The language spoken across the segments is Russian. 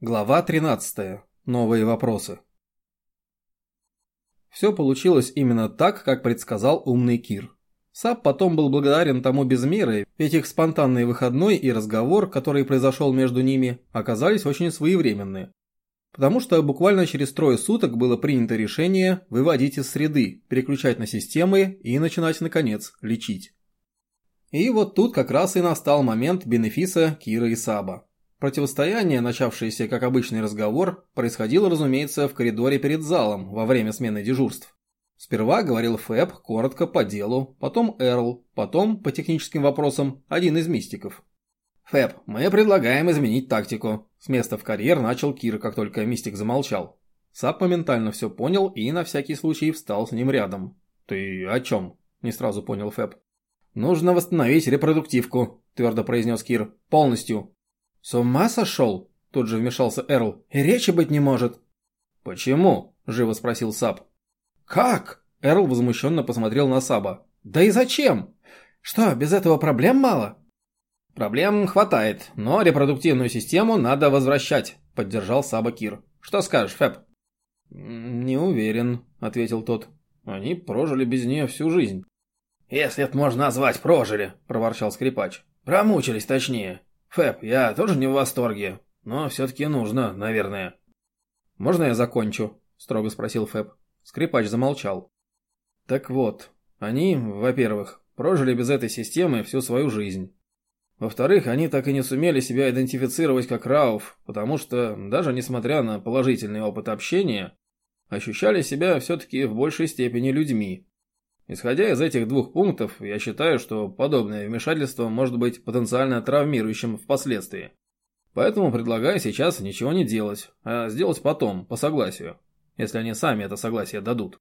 Глава 13. Новые вопросы. Все получилось именно так, как предсказал умный Кир. Сап потом был благодарен тому без меры, ведь их спонтанный выходной и разговор, который произошел между ними, оказались очень своевременные. Потому что буквально через трое суток было принято решение выводить из среды, переключать на системы и начинать, наконец, лечить. И вот тут как раз и настал момент бенефиса Кира и Саба. Противостояние, начавшееся как обычный разговор, происходило, разумеется, в коридоре перед залом во время смены дежурств. Сперва говорил Фэб коротко по делу, потом Эрл, потом, по техническим вопросам, один из мистиков. «Фэб, мы предлагаем изменить тактику», – с места в карьер начал Кир, как только мистик замолчал. Сап моментально все понял и на всякий случай встал с ним рядом. «Ты о чем?» – не сразу понял Фэб. «Нужно восстановить репродуктивку», – твердо произнес Кир. «Полностью. «С ума сошел?» – тут же вмешался Эрл. «И речи быть не может». «Почему?» – живо спросил Саб. «Как?» – Эрл возмущенно посмотрел на Саба. «Да и зачем? Что, без этого проблем мало?» «Проблем хватает, но репродуктивную систему надо возвращать», – поддержал Саба Кир. «Что скажешь, Фэб?» «Не уверен», – ответил тот. «Они прожили без нее всю жизнь». «Если это можно назвать прожили», – проворчал скрипач. «Промучились, точнее. Фэб, я тоже не в восторге, но все-таки нужно, наверное. «Можно я закончу?» – строго спросил Фэб. Скрипач замолчал. «Так вот, они, во-первых, прожили без этой системы всю свою жизнь. Во-вторых, они так и не сумели себя идентифицировать как Рауф, потому что, даже несмотря на положительный опыт общения, ощущали себя все-таки в большей степени людьми. Исходя из этих двух пунктов, я считаю, что подобное вмешательство может быть потенциально травмирующим впоследствии. Поэтому предлагаю сейчас ничего не делать, а сделать потом, по согласию, если они сами это согласие дадут.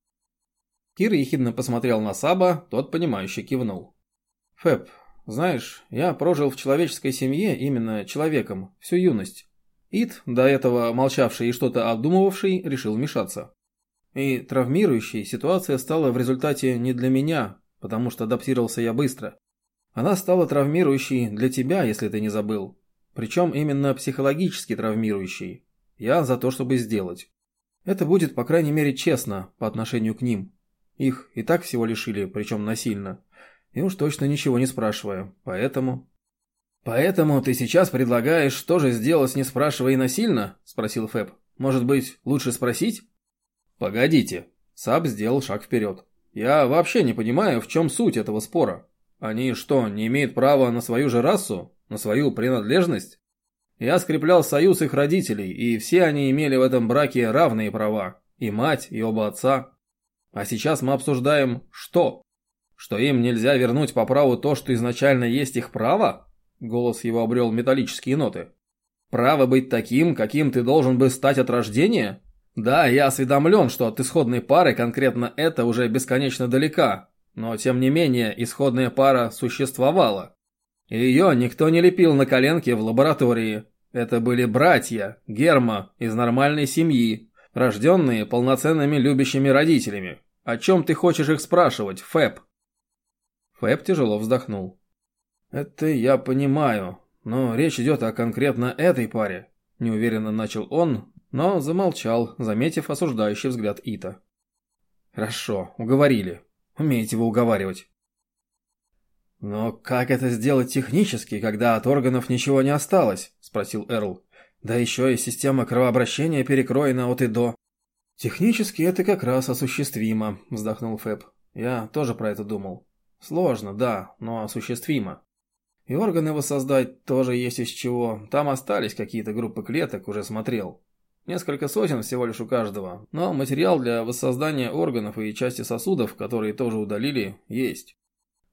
Кир ехидно посмотрел на Саба, тот понимающе кивнул. Фэб, знаешь, я прожил в человеческой семье именно человеком всю юность. Ит, до этого молчавший и что-то обдумывавший, решил вмешаться. И травмирующей ситуация стала в результате не для меня, потому что адаптировался я быстро. Она стала травмирующей для тебя, если ты не забыл. Причем именно психологически травмирующей. Я за то, чтобы сделать. Это будет, по крайней мере, честно по отношению к ним. Их и так всего лишили, причем насильно. И уж точно ничего не спрашивая. Поэтому... «Поэтому ты сейчас предлагаешь что же сделать, не спрашивая и насильно?» – спросил Фэб. «Может быть, лучше спросить?» «Погодите». Саб сделал шаг вперед. «Я вообще не понимаю, в чем суть этого спора. Они что, не имеют права на свою же расу? На свою принадлежность? Я скреплял союз их родителей, и все они имели в этом браке равные права. И мать, и оба отца. А сейчас мы обсуждаем что? Что им нельзя вернуть по праву то, что изначально есть их право? Голос его обрел металлические ноты. Право быть таким, каким ты должен бы стать от рождения? Да, я осведомлен, что от исходной пары конкретно это уже бесконечно далека, но тем не менее исходная пара существовала. Ее никто не лепил на коленке в лаборатории. Это были братья, Герма, из нормальной семьи, рожденные полноценными любящими родителями. О чем ты хочешь их спрашивать, Фэб? Фэб тяжело вздохнул. Это я понимаю, но речь идет о конкретно этой паре. Неуверенно начал он, но замолчал, заметив осуждающий взгляд Ита. «Хорошо, уговорили. Умеете вы уговаривать». «Но как это сделать технически, когда от органов ничего не осталось?» – спросил Эрл. «Да еще и система кровообращения перекроена от и до». «Технически это как раз осуществимо», – вздохнул Фэб. «Я тоже про это думал. Сложно, да, но осуществимо. И органы воссоздать тоже есть из чего. Там остались какие-то группы клеток, уже смотрел. Несколько сотен всего лишь у каждого, но материал для воссоздания органов и части сосудов, которые тоже удалили, есть.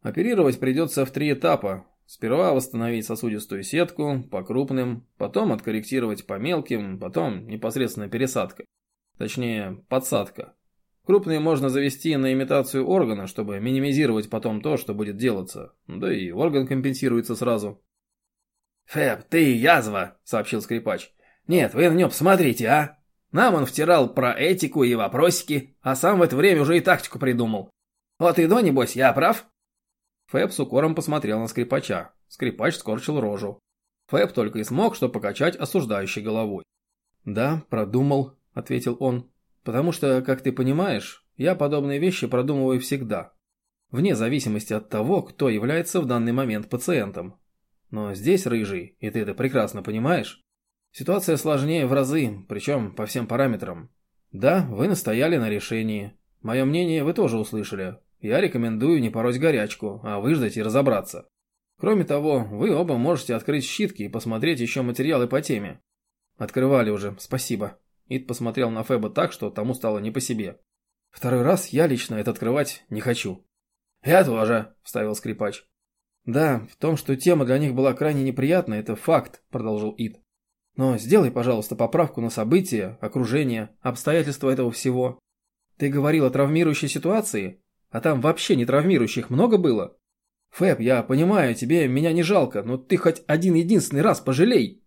Оперировать придется в три этапа. Сперва восстановить сосудистую сетку по крупным, потом откорректировать по мелким, потом непосредственно пересадка. Точнее, подсадка. Крупные можно завести на имитацию органа, чтобы минимизировать потом то, что будет делаться. Да и орган компенсируется сразу. «Фэб, ты язва!» – сообщил скрипач. Нет, вы на нем посмотрите, а? Нам он втирал про этику и вопросики, а сам в это время уже и тактику придумал. Вот и до, небось, я прав?» Фэб с укором посмотрел на скрипача. Скрипач скорчил рожу. Фэб только и смог, что покачать осуждающей головой. «Да, продумал», – ответил он. «Потому что, как ты понимаешь, я подобные вещи продумываю всегда. Вне зависимости от того, кто является в данный момент пациентом. Но здесь, рыжий, и ты это прекрасно понимаешь, ситуация сложнее в разы, причем по всем параметрам. Да, вы настояли на решении. Мое мнение вы тоже услышали. Я рекомендую не пороть горячку, а выждать и разобраться. Кроме того, вы оба можете открыть щитки и посмотреть еще материалы по теме. Открывали уже, спасибо. Ид посмотрел на Феба так, что тому стало не по себе. Второй раз я лично это открывать не хочу. Я тоже, вставил скрипач. Да, в том, что тема для них была крайне неприятна, это факт, продолжил Ид. Но сделай, пожалуйста, поправку на события, окружение, обстоятельства этого всего. Ты говорил о травмирующей ситуации, а там вообще не травмирующих много было. Фэб, я понимаю, тебе меня не жалко, но ты хоть один единственный раз пожалей.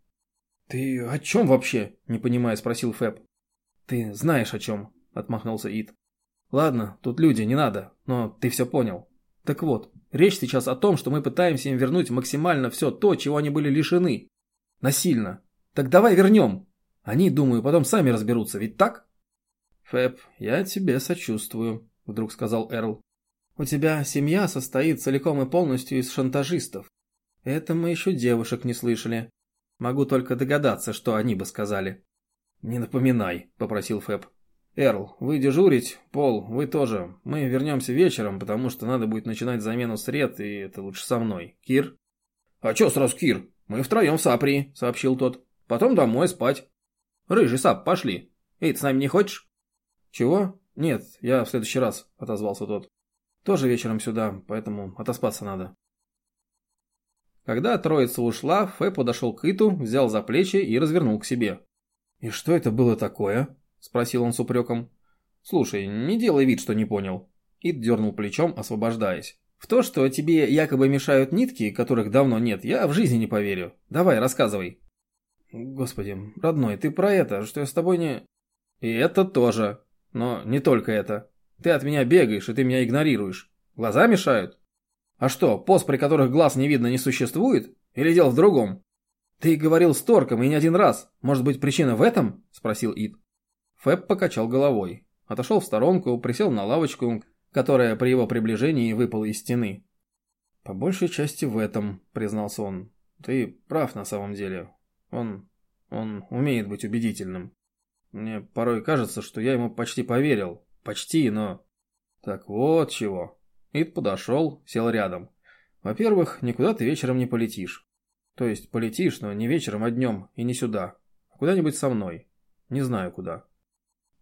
Ты о чем вообще? Не понимая, спросил Фэб. Ты знаешь о чем, отмахнулся Ид. Ладно, тут люди, не надо, но ты все понял. Так вот, речь сейчас о том, что мы пытаемся им вернуть максимально все то, чего они были лишены. Насильно. Так давай вернем. Они, думаю, потом сами разберутся, ведь так? Фэб, я тебе сочувствую, вдруг сказал Эрл. У тебя семья состоит целиком и полностью из шантажистов. Это мы еще девушек не слышали. Могу только догадаться, что они бы сказали. Не напоминай, попросил Фэб. Эрл, вы дежурить, Пол, вы тоже. Мы вернемся вечером, потому что надо будет начинать замену сред, и это лучше со мной. Кир? А чё сразу Кир? Мы втроем в Сапри, сообщил тот. Потом домой спать. Рыжий сап, пошли. Эй, ты с нами не хочешь? Чего? Нет, я в следующий раз, отозвался тот. Тоже вечером сюда, поэтому отоспаться надо. Когда троица ушла, Фэ подошел к Иту, взял за плечи и развернул к себе. «И что это было такое?» – спросил он с упреком. «Слушай, не делай вид, что не понял». Ит дернул плечом, освобождаясь. «В то, что тебе якобы мешают нитки, которых давно нет, я в жизни не поверю. Давай, рассказывай». Господи, родной, ты про это, что я с тобой не... И это тоже. Но не только это. Ты от меня бегаешь, и ты меня игнорируешь. Глаза мешают? А что, пост, при которых глаз не видно, не существует? Или дело в другом? Ты говорил с Торком и не один раз. Может быть, причина в этом? Спросил Ид. Фэб покачал головой. Отошел в сторонку, присел на лавочку, которая при его приближении выпала из стены. «По большей части в этом», — признался он. «Ты прав на самом деле. Он... он умеет быть убедительным. Мне порой кажется, что я ему почти поверил. Почти, но... Так вот чего. Ид подошел, сел рядом. Во-первых, никуда ты вечером не полетишь. То есть полетишь, но не вечером, а днем, и не сюда. А куда-нибудь со мной. Не знаю куда.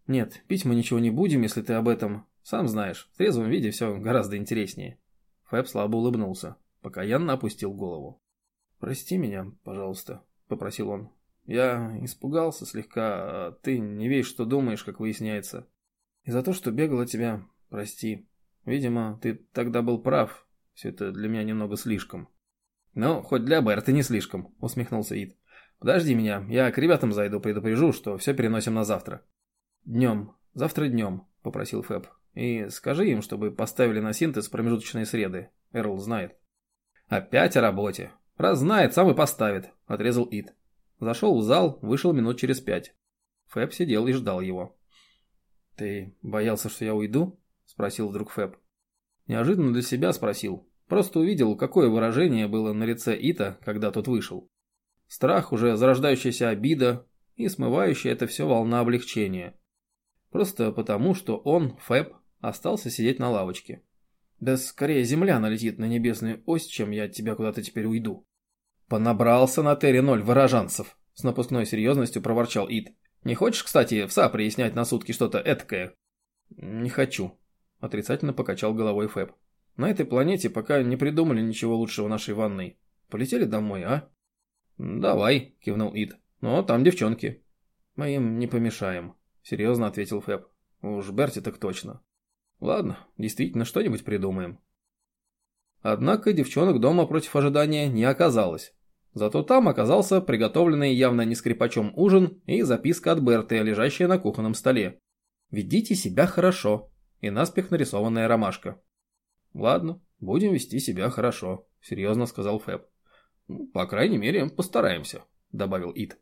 Нет, пить мы ничего не будем, если ты об этом. Сам знаешь, в трезвом виде все гораздо интереснее. Фэб слабо улыбнулся, пока Янна опустил голову. «Прости меня, пожалуйста», — попросил он. «Я испугался слегка, а ты не весь, что думаешь, как выясняется. И за то, что бегал от тебя, прости. Видимо, ты тогда был прав. Все это для меня немного слишком». «Ну, хоть для Берта не слишком», — усмехнулся Ид. «Подожди меня, я к ребятам зайду, предупрежу, что все переносим на завтра». «Днем, завтра днем», — попросил Фэб. «И скажи им, чтобы поставили на синтез промежуточные среды. Эрл знает». «Опять о работе», «Раз знает, сам и поставит», – отрезал Ит. Зашел в зал, вышел минут через пять. Фэб сидел и ждал его. «Ты боялся, что я уйду?» – спросил вдруг Фэб. Неожиданно для себя спросил. Просто увидел, какое выражение было на лице Ита, когда тот вышел. Страх, уже зарождающаяся обида и смывающая это все волна облегчения. Просто потому, что он, Фэб, остался сидеть на лавочке. Да скорее земля налетит на небесную ось, чем я от тебя куда-то теперь уйду. Понабрался на Терре ноль выражанцев, с напускной серьезностью проворчал Ид. Не хочешь, кстати, в Сапре снять на сутки что-то эткое? Не хочу, отрицательно покачал головой Фэб. На этой планете пока не придумали ничего лучшего нашей ванной. Полетели домой, а? Давай, кивнул Ид. Но там девчонки. Мы им не помешаем, серьезно ответил Фэб. Уж Берти так точно. Ладно, действительно, что-нибудь придумаем. Однако девчонок дома против ожидания не оказалось. Зато там оказался приготовленный явно не скрипачом ужин и записка от Берты, лежащая на кухонном столе. «Ведите себя хорошо» и наспех нарисованная ромашка. «Ладно, будем вести себя хорошо», — серьезно сказал Фэб. «Ну, «По крайней мере, постараемся», — добавил Ит.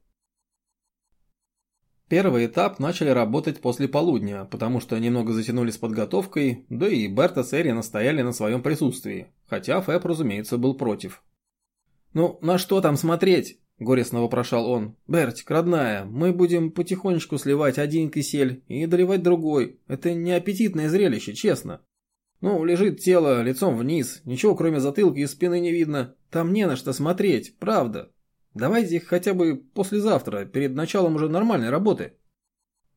Первый этап начали работать после полудня, потому что немного затянули с подготовкой, да и Берта с Эри настояли на своем присутствии, хотя Фэб, разумеется, был против. «Ну, на что там смотреть?» – горестно вопрошал он. «Бертик, родная, мы будем потихонечку сливать один кисель и доливать другой. Это не аппетитное зрелище, честно. Ну, лежит тело лицом вниз, ничего кроме затылка и спины не видно. Там не на что смотреть, правда. Давайте их хотя бы послезавтра, перед началом уже нормальной работы».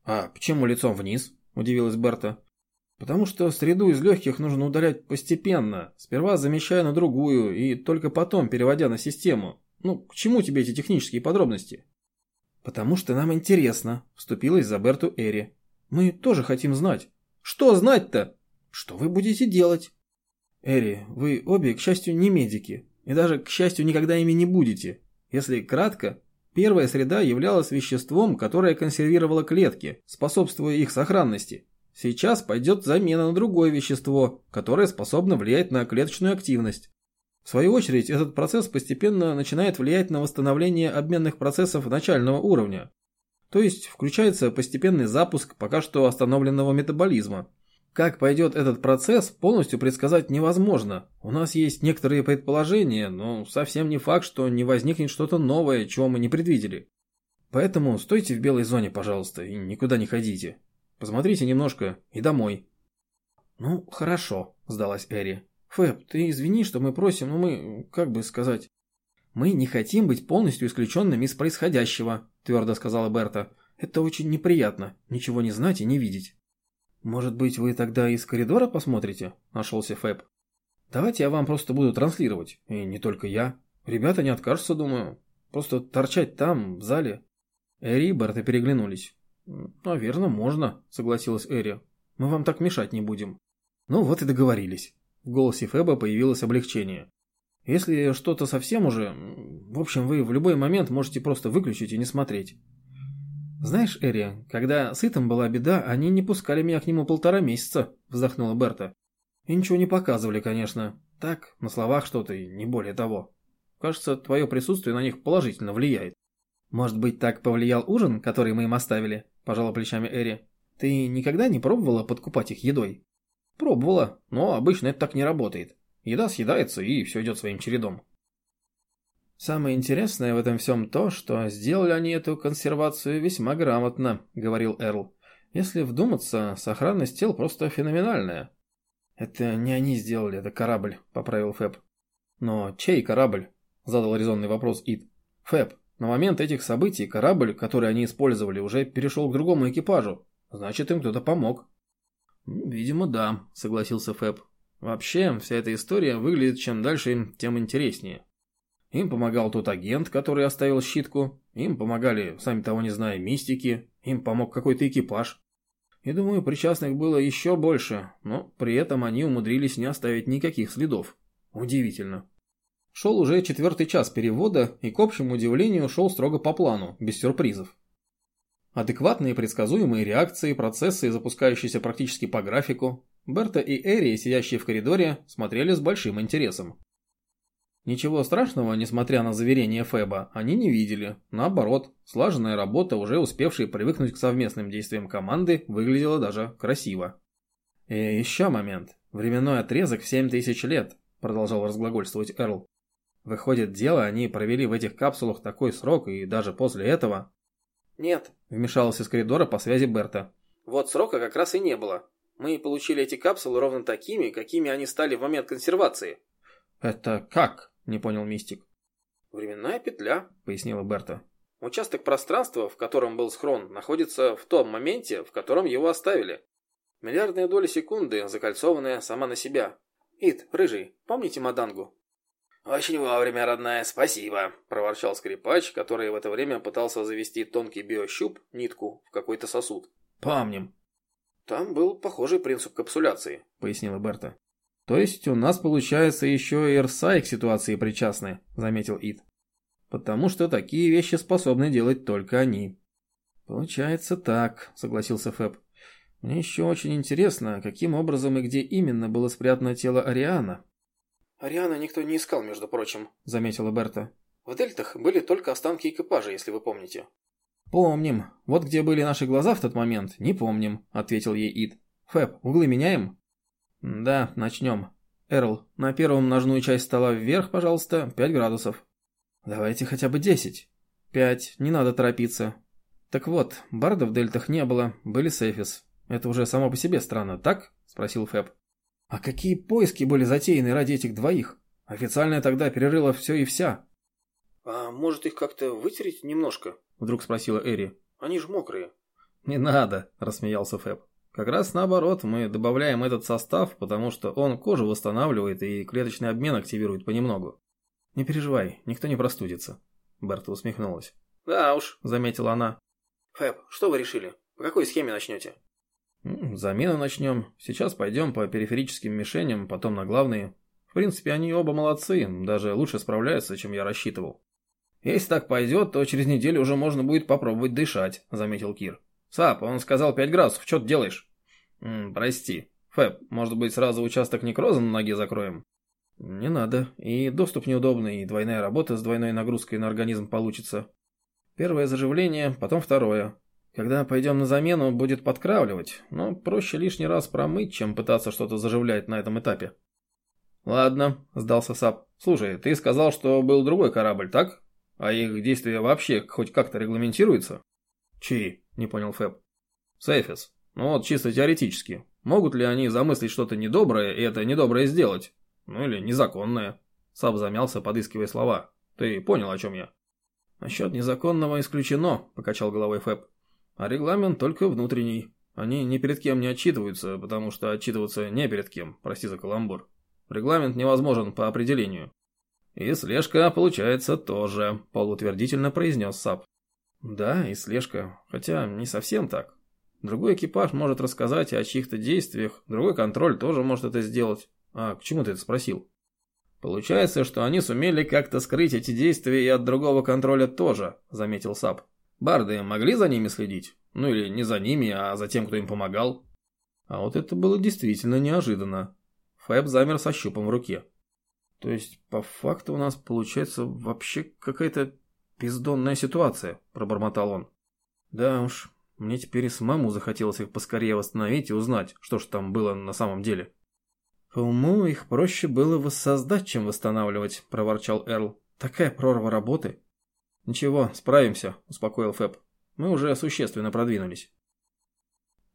«А почему лицом вниз?» – удивилась Берта. «Потому что среду из легких нужно удалять постепенно, сперва замещая на другую и только потом переводя на систему. Ну, к чему тебе эти технические подробности?» «Потому что нам интересно», – вступилась за Берту Эри. «Мы тоже хотим знать». «Что знать-то?» «Что вы будете делать?» «Эри, вы обе, к счастью, не медики, и даже, к счастью, никогда ими не будете. Если кратко, первая среда являлась веществом, которое консервировало клетки, способствуя их сохранности. Сейчас пойдет замена на другое вещество, которое способно влиять на клеточную активность. В свою очередь, этот процесс постепенно начинает влиять на восстановление обменных процессов начального уровня. То есть включается постепенный запуск пока что остановленного метаболизма, как пойдет этот процесс, полностью предсказать невозможно. У нас есть некоторые предположения, но совсем не факт, что не возникнет что-то новое, чего мы не предвидели. Поэтому стойте в белой зоне, пожалуйста, и никуда не ходите. Посмотрите немножко и домой. Ну, хорошо, сдалась Эри. Фэб, ты извини, что мы просим, но мы, как бы сказать... Мы не хотим быть полностью исключенными из происходящего, твердо сказала Берта. Это очень неприятно, ничего не знать и не видеть. «Может быть, вы тогда из коридора посмотрите?» – нашелся Фэб. «Давайте я вам просто буду транслировать. И не только я. Ребята не откажутся, думаю. Просто торчать там, в зале». Эри и Берта переглянулись. «Наверное, можно», – согласилась Эри. «Мы вам так мешать не будем». «Ну вот и договорились». В голосе Фэба появилось облегчение. «Если что-то совсем уже... В общем, вы в любой момент можете просто выключить и не смотреть. «Знаешь, Эри, когда с Итом была беда, они не пускали меня к нему полтора месяца», – вздохнула Берта. «И ничего не показывали, конечно. Так, на словах что-то и не более того. Кажется, твое присутствие на них положительно влияет». «Может быть, так повлиял ужин, который мы им оставили?» – пожала плечами Эри. «Ты никогда не пробовала подкупать их едой?» «Пробовала, но обычно это так не работает. Еда съедается, и все идет своим чередом». «Самое интересное в этом всем то, что сделали они эту консервацию весьма грамотно», — говорил Эрл. «Если вдуматься, сохранность тел просто феноменальная». «Это не они сделали, это корабль», — поправил Фэб. «Но чей корабль?» — задал резонный вопрос Ид. «Фэб, на момент этих событий корабль, который они использовали, уже перешел к другому экипажу. Значит, им кто-то помог». «Видимо, да», — согласился Фэб. «Вообще, вся эта история выглядит чем дальше, тем интереснее». Им помогал тот агент, который оставил щитку. Им помогали, сами того не зная, мистики. Им помог какой-то экипаж. И думаю, причастных было еще больше, но при этом они умудрились не оставить никаких следов. Удивительно. Шел уже четвертый час перевода, и к общему удивлению шел строго по плану, без сюрпризов. Адекватные предсказуемые реакции, процессы, запускающиеся практически по графику. Берта и Эри, сидящие в коридоре, смотрели с большим интересом. Ничего страшного, несмотря на заверения Феба, они не видели. Наоборот, слаженная работа, уже успевшая привыкнуть к совместным действиям команды, выглядела даже красиво. «И еще момент. Временной отрезок в 7000 лет», – продолжал разглагольствовать Эрл. «Выходит, дело они провели в этих капсулах такой срок, и даже после этого...» «Нет», – вмешалась из коридора по связи Берта. «Вот срока как раз и не было. Мы получили эти капсулы ровно такими, какими они стали в момент консервации». «Это как?» Не понял Мистик. «Временная петля», — пояснила Берта. «Участок пространства, в котором был схрон, находится в том моменте, в котором его оставили. Миллиардная доля секунды, закольцованная сама на себя. Ит, рыжий, помните Мадангу?» «Очень вовремя, родная, спасибо», – проворчал скрипач, который в это время пытался завести тонкий биощуп, нитку, в какой-то сосуд. «Помним». «Там был похожий принцип капсуляции», – пояснила Берта. То есть у нас, получается, еще и РСАИ к ситуации причастны, заметил Ид. Потому что такие вещи способны делать только они. Получается так, согласился Фэб. Мне еще очень интересно, каким образом и где именно было спрятано тело Ариана. Ариана никто не искал, между прочим, заметила Берта. В дельтах были только останки экипажа, если вы помните. Помним. Вот где были наши глаза в тот момент, не помним, ответил ей Ид. Фэб, углы меняем? Да, начнем. Эрл, на первом множную часть стола вверх, пожалуйста, 5 градусов. Давайте хотя бы 10. 5, не надо торопиться. Так вот, барда в дельтах не было, были Сефис. Это уже само по себе странно, так? Спросил Фэб. А какие поиски были затеяны ради этих двоих? Официально тогда перерыла все и вся. А может их как-то вытереть немножко? Вдруг спросила Эри. Они же мокрые. Не надо, рассмеялся Фэб. Как раз наоборот, мы добавляем этот состав, потому что он кожу восстанавливает и клеточный обмен активирует понемногу. Не переживай, никто не простудится. Берта усмехнулась. Да уж, заметила она. Фэб, что вы решили? По какой схеме начнете? Замену начнем. Сейчас пойдем по периферическим мишеням, потом на главные. В принципе, они оба молодцы, даже лучше справляются, чем я рассчитывал. Если так пойдет, то через неделю уже можно будет попробовать дышать, заметил Кир. Сап, он сказал 5 градусов, что ты делаешь? М -м, прости. Фэб, может быть, сразу участок некроза на ноге закроем? Не надо. И доступ неудобный, и двойная работа с двойной нагрузкой на организм получится. Первое заживление, потом второе. Когда пойдем на замену, будет подкравливать, но проще лишний раз промыть, чем пытаться что-то заживлять на этом этапе. Ладно, сдался Сап. Слушай, ты сказал, что был другой корабль, так? А их действия вообще хоть как-то регламентируются? Чьи? Не понял Фэб. Сейфис. Ну вот чисто теоретически. Могут ли они замыслить что-то недоброе и это недоброе сделать? Ну или незаконное? Сап замялся, подыскивая слова. Ты понял, о чем я? Насчет незаконного исключено, покачал головой Фэб. А регламент только внутренний. Они ни перед кем не отчитываются, потому что отчитываться не перед кем, прости за каламбур. Регламент невозможен по определению. И слежка, получается, тоже, полутвердительно произнес САП. Да, и слежка, хотя не совсем так. Другой экипаж может рассказать о чьих-то действиях, другой контроль тоже может это сделать. А к чему ты это спросил? Получается, что они сумели как-то скрыть эти действия и от другого контроля тоже, заметил САП. Барды могли за ними следить? Ну или не за ними, а за тем, кто им помогал? А вот это было действительно неожиданно. Фэб замер со щупом в руке. То есть, по факту у нас получается вообще какая-то пиздонная ситуация, пробормотал он. Да уж, мне теперь и самому захотелось их поскорее восстановить и узнать, что ж там было на самом деле. По уму их проще было воссоздать, чем восстанавливать, проворчал Эрл. Такая прорва работы. «Ничего, справимся», – успокоил Фэб. «Мы уже существенно продвинулись».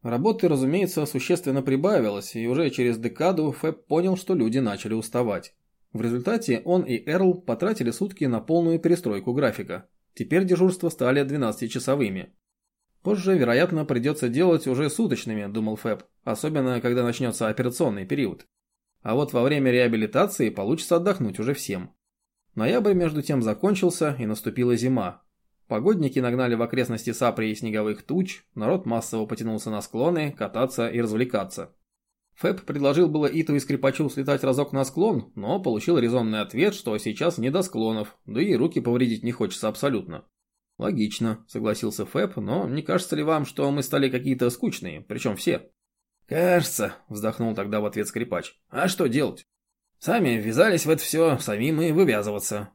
Работы, разумеется, существенно прибавилось, и уже через декаду Фэб понял, что люди начали уставать. В результате он и Эрл потратили сутки на полную перестройку графика. Теперь дежурства стали 12-часовыми. Позже, вероятно, придется делать уже суточными, думал Фэб, особенно когда начнется операционный период. А вот во время реабилитации получится отдохнуть уже всем. Ноябрь между тем закончился и наступила зима. Погодники нагнали в окрестности Саприи снеговых туч, народ массово потянулся на склоны, кататься и развлекаться. Фэб предложил было Иту и Скрипачу слетать разок на склон, но получил резонный ответ, что сейчас не до склонов, да и руки повредить не хочется абсолютно. «Логично», — согласился Фэб, но не кажется ли вам, что мы стали какие-то скучные, причем все? «Кажется», — вздохнул тогда в ответ Скрипач. «А что делать? Сами ввязались в это все, самим и вывязываться.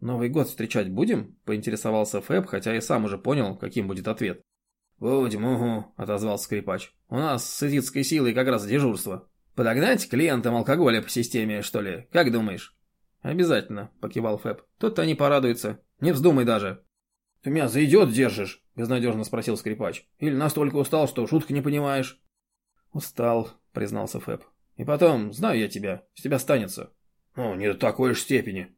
Новый год встречать будем? Поинтересовался Фэб, хотя и сам уже понял, каким будет ответ. Будем, угу, отозвался скрипач. У нас с эзитской силой как раз дежурство. Подогнать клиентам алкоголя по системе, что ли? Как думаешь? Обязательно, покивал Фэб. Тут они порадуются. Не вздумай даже. Ты меня за идиот держишь? Безнадежно спросил скрипач. Или настолько устал, что шутки не понимаешь? Устал, признался Фэб. И потом, знаю я тебя, с тебя станется. Ну, не до такой уж степени.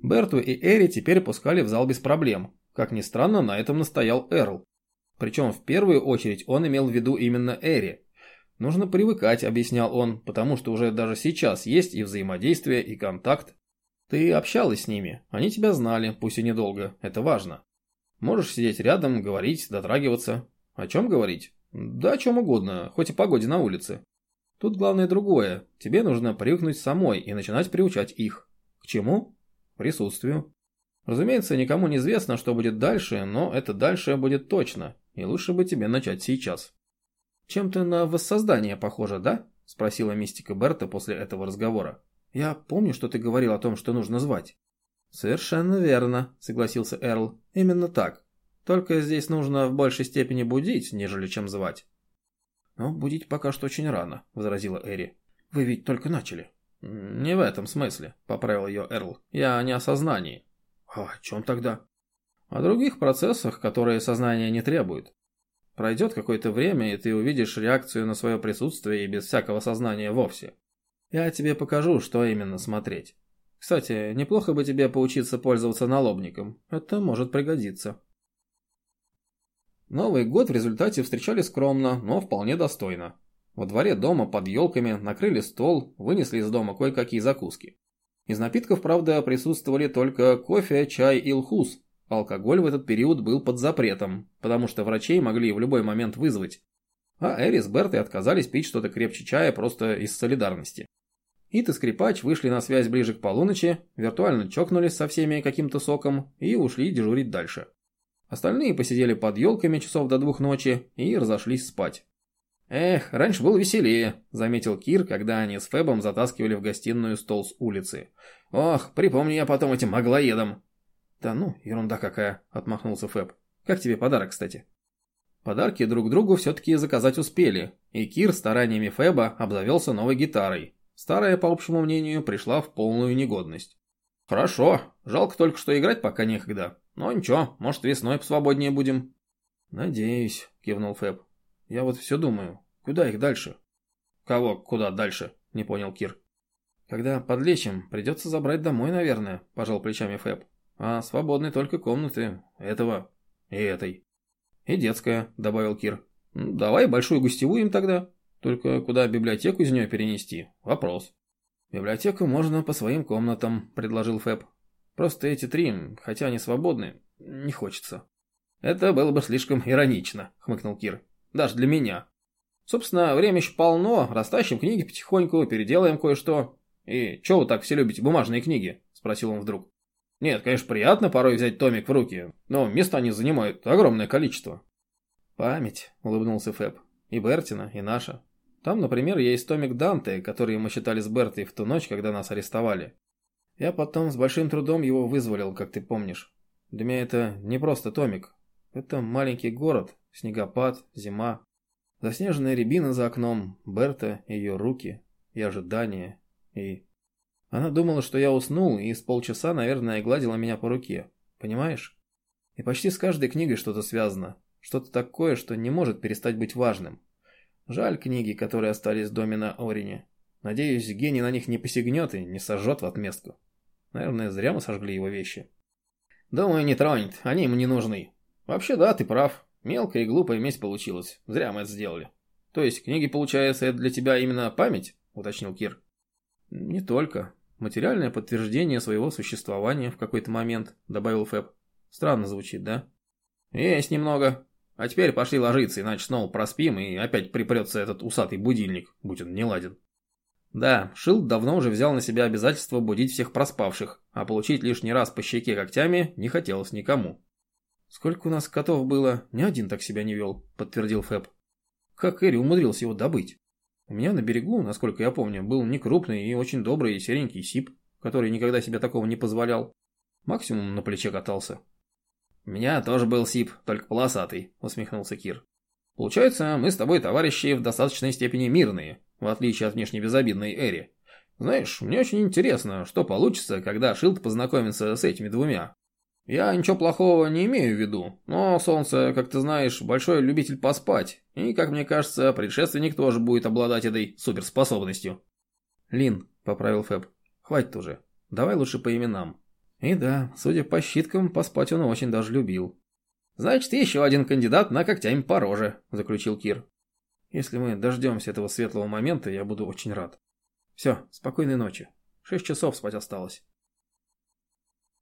Берту и Эри теперь пускали в зал без проблем. Как ни странно, на этом настоял Эрл. Причем в первую очередь он имел в виду именно Эри. Нужно привыкать, объяснял он, потому что уже даже сейчас есть и взаимодействие, и контакт. Ты общалась с ними, они тебя знали, пусть и недолго, это важно. Можешь сидеть рядом, говорить, дотрагиваться. О чем говорить? Да о чем угодно, хоть и погоде на улице. Тут главное другое. Тебе нужно привыкнуть самой и начинать приучать их. К чему? Присутствию. Разумеется, никому не известно, что будет дальше, но это дальше будет точно, и лучше бы тебе начать сейчас. «Чем-то на воссоздание похоже, да?» – спросила мистика Берта после этого разговора. «Я помню, что ты говорил о том, что нужно звать». «Совершенно верно», – согласился Эрл. «Именно так. Только здесь нужно в большей степени будить, нежели чем звать. «Но будить пока что очень рано», — возразила Эри. «Вы ведь только начали». «Не в этом смысле», — поправил ее Эрл. «Я не о сознании». «А о чем тогда?» «О других процессах, которые сознание не требует. Пройдет какое-то время, и ты увидишь реакцию на свое присутствие и без всякого сознания вовсе. Я тебе покажу, что именно смотреть. Кстати, неплохо бы тебе поучиться пользоваться налобником. Это может пригодиться». Новый год в результате встречали скромно, но вполне достойно. Во дворе дома под елками накрыли стол, вынесли из дома кое-какие закуски. Из напитков, правда, присутствовали только кофе, чай и лхус. Алкоголь в этот период был под запретом, потому что врачей могли в любой момент вызвать. А Эри с Бертой отказались пить что-то крепче чая просто из солидарности. Ит и Скрипач вышли на связь ближе к полуночи, виртуально чокнулись со всеми каким-то соком и ушли дежурить дальше. Остальные посидели под елками часов до двух ночи и разошлись спать. «Эх, раньше было веселее», — заметил Кир, когда они с Фебом затаскивали в гостиную стол с улицы. «Ох, припомню я потом этим аглоедам». «Да ну, ерунда какая», — отмахнулся Феб. «Как тебе подарок, кстати?» Подарки друг другу все-таки заказать успели, и Кир стараниями Феба обзавелся новой гитарой. Старая, по общему мнению, пришла в полную негодность. «Хорошо, жалко только, что играть пока некогда. Но ничего, может весной посвободнее будем». «Надеюсь», — кивнул Фэб. «Я вот все думаю, куда их дальше?» «Кого куда дальше?» — не понял Кир. «Когда подлечим, придется забрать домой, наверное», — пожал плечами Фэб. «А свободны только комнаты этого и этой». «И детская», — добавил Кир. «Давай большую гостевую им тогда. Только куда библиотеку из нее перенести? Вопрос». «Библиотеку можно по своим комнатам», — предложил Фэб. «Просто эти три, хотя они свободны, не хочется». «Это было бы слишком иронично», — хмыкнул Кир. «Даже для меня. Собственно, время еще полно, растащим книги потихоньку, переделаем кое-что. И чего вы так все любите бумажные книги?» — спросил он вдруг. «Нет, конечно, приятно порой взять томик в руки, но места они занимают огромное количество». «Память», — улыбнулся Фэб. «И Бертина, и наша. Там, например, есть томик Данте, который мы читали с Бертой в ту ночь, когда нас арестовали. Я потом с большим трудом его вызволил, как ты помнишь. Для меня это не просто томик. Это маленький город, снегопад, зима. Заснеженная рябина за окном, Берта, ее руки и ожидания. И... Она думала, что я уснул, и с полчаса, наверное, гладила меня по руке. Понимаешь? И почти с каждой книгой что-то связано. Что-то такое, что не может перестать быть важным. Жаль книги, которые остались в доме на Орине. Надеюсь, гений на них не посягнет и не сожжет в отместку. Наверное, зря мы сожгли его вещи. Думаю, не тронет, они ему не нужны. Вообще, да, ты прав. Мелкая и глупая месть получилась. Зря мы это сделали. То есть, книги, получается, это для тебя именно память? Уточнил Кир. Не только. Материальное подтверждение своего существования в какой-то момент, добавил Фэб. Странно звучит, да? Есть немного. А теперь пошли ложиться, иначе снова проспим, и опять припрется этот усатый будильник, будь он не ладен. Да, Шилд давно уже взял на себя обязательство будить всех проспавших, а получить лишний раз по щеке когтями не хотелось никому. «Сколько у нас котов было, ни один так себя не вел», — подтвердил Фэб. «Как Эри умудрился его добыть? У меня на берегу, насколько я помню, был некрупный и очень добрый серенький сип, который никогда себе такого не позволял. Максимум на плече катался. «У меня тоже был СИП, только полосатый», — усмехнулся Кир. «Получается, мы с тобой товарищи в достаточной степени мирные, в отличие от внешне безобидной Эри. Знаешь, мне очень интересно, что получится, когда Шилд познакомится с этими двумя. Я ничего плохого не имею в виду, но Солнце, как ты знаешь, большой любитель поспать, и, как мне кажется, предшественник тоже будет обладать этой суперспособностью». «Лин», — поправил Фэб, — «хватит уже. Давай лучше по именам. И да, судя по щиткам, поспать он очень даже любил. «Значит, еще один кандидат на когтями по роже», – заключил Кир. «Если мы дождемся этого светлого момента, я буду очень рад. Все, спокойной ночи. Шесть часов спать осталось».